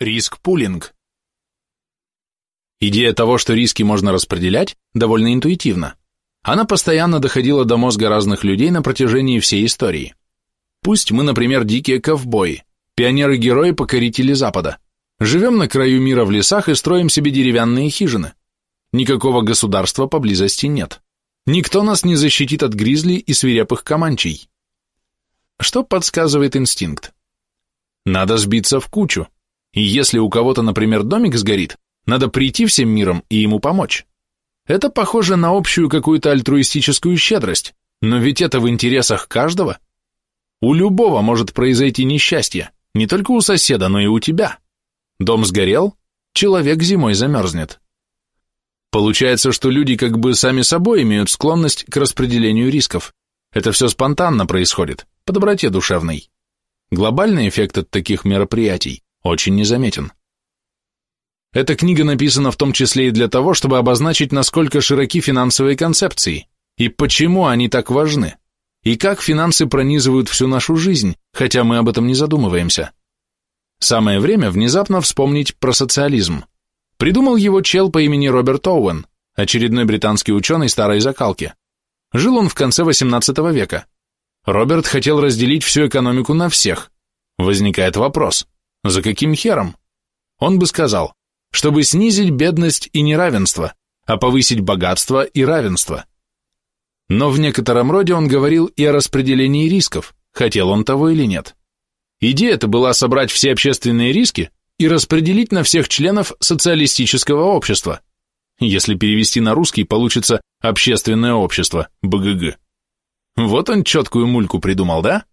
Риск-пулинг. Идея того, что риски можно распределять, довольно интуитивна. Она постоянно доходила до мозга разных людей на протяжении всей истории. Пусть мы, например, дикие ковбои, пионеры-герои-покорители Запада. Живем на краю мира в лесах и строим себе деревянные хижины. Никакого государства поблизости нет. Никто нас не защитит от гризли и свирепых команчей. Что подсказывает инстинкт? Надо сбиться в кучу, и если у кого-то, например, домик сгорит, надо прийти всем миром и ему помочь. Это похоже на общую какую-то альтруистическую щедрость, но ведь это в интересах каждого. У любого может произойти несчастье, не только у соседа, но и у тебя. Дом сгорел, человек зимой замерзнет. Получается, что люди как бы сами собой имеют склонность к распределению рисков. Это все спонтанно происходит, по доброте душевной. Глобальный эффект от таких мероприятий очень незаметен. Эта книга написана в том числе и для того, чтобы обозначить, насколько широки финансовые концепции, и почему они так важны, и как финансы пронизывают всю нашу жизнь, хотя мы об этом не задумываемся. Самое время внезапно вспомнить про социализм. Придумал его чел по имени Роберт Оуэн, очередной британский ученый старой закалки. Жил он в конце XVIII века. Роберт хотел разделить всю экономику на всех. Возникает вопрос, за каким хером? Он бы сказал, чтобы снизить бедность и неравенство, а повысить богатство и равенство. Но в некотором роде он говорил и о распределении рисков, хотел он того или нет. Идея это была собрать все общественные риски и распределить на всех членов социалистического общества. Если перевести на русский, получится общественное общество, БГГ. Вот он четкую мульку придумал, да?